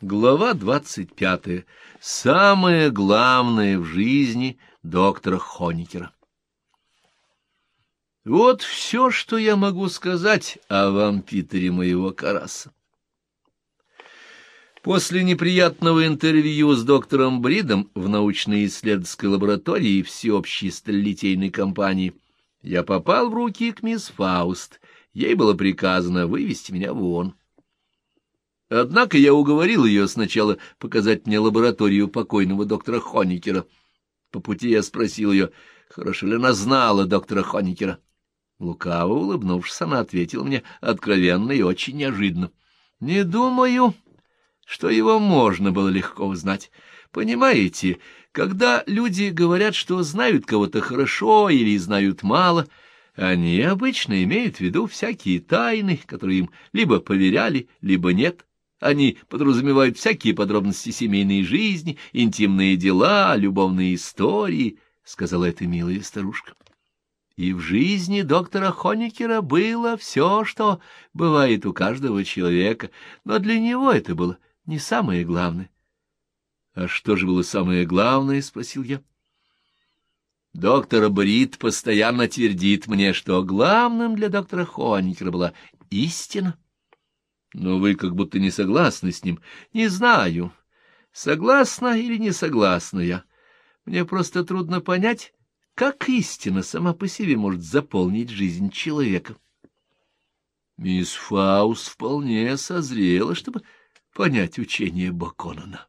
Глава двадцать пятая. Самое главное в жизни доктора Хоникера. Вот все, что я могу сказать о вампитере моего Караса. После неприятного интервью с доктором Бридом в научно-исследовательской лаборатории всеобщей сталелитейной компании я попал в руки к мисс Фауст. Ей было приказано вывести меня вон. Однако я уговорил ее сначала показать мне лабораторию покойного доктора Хоникера. По пути я спросил ее, хорошо ли она знала доктора Хоникера. Лукаво улыбнувшись, она ответила мне откровенно и очень неожиданно. — Не думаю, что его можно было легко узнать. Понимаете, когда люди говорят, что знают кого-то хорошо или знают мало, они обычно имеют в виду всякие тайны, которые им либо поверяли, либо нет. Они подразумевают всякие подробности семейной жизни, интимные дела, любовные истории, — сказала эта милая старушка. И в жизни доктора Хоникера было все, что бывает у каждого человека, но для него это было не самое главное. — А что же было самое главное? — спросил я. Доктор Брит постоянно твердит мне, что главным для доктора Хоникера была истина. Но вы как будто не согласны с ним. Не знаю, согласна или не согласна я. Мне просто трудно понять, как истина сама по себе может заполнить жизнь человека. Мисс Фаус вполне созрела, чтобы понять учение Баконана.